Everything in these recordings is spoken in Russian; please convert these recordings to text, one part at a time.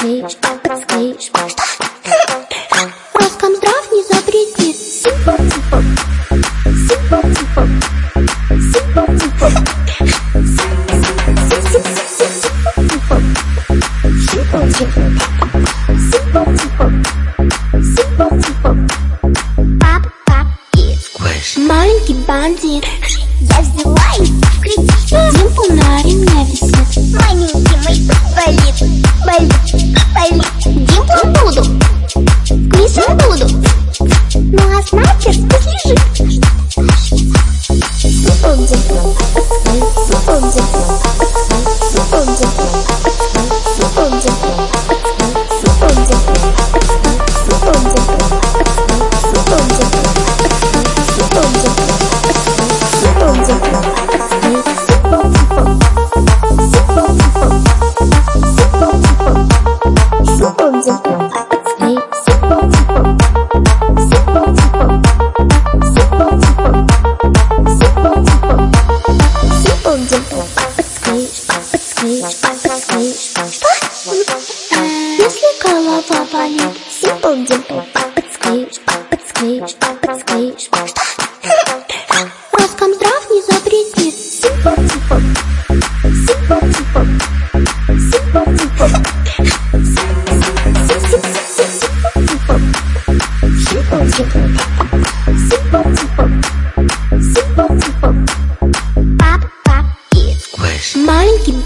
подсклеишь, подсклеишь Роскомздрав не запретит. Симпа-типа Симпа-типа Симпа-типа Маленький бандит. Я взяла и кричу Димку на ремне. висит подскрить, подскрить. Что? Если голова болит, сипл дипл, подскрить, подскрить, подскрить. Что?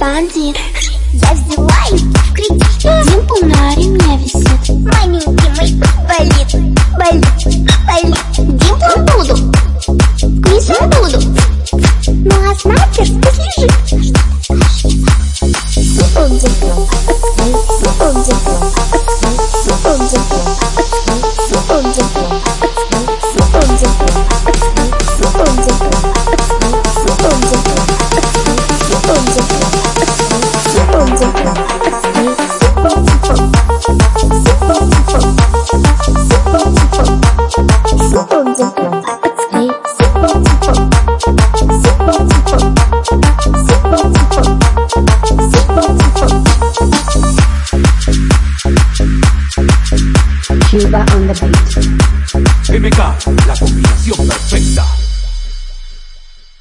responding. Yes, you're. Cuba on the beat. MK, la combinación perfecta.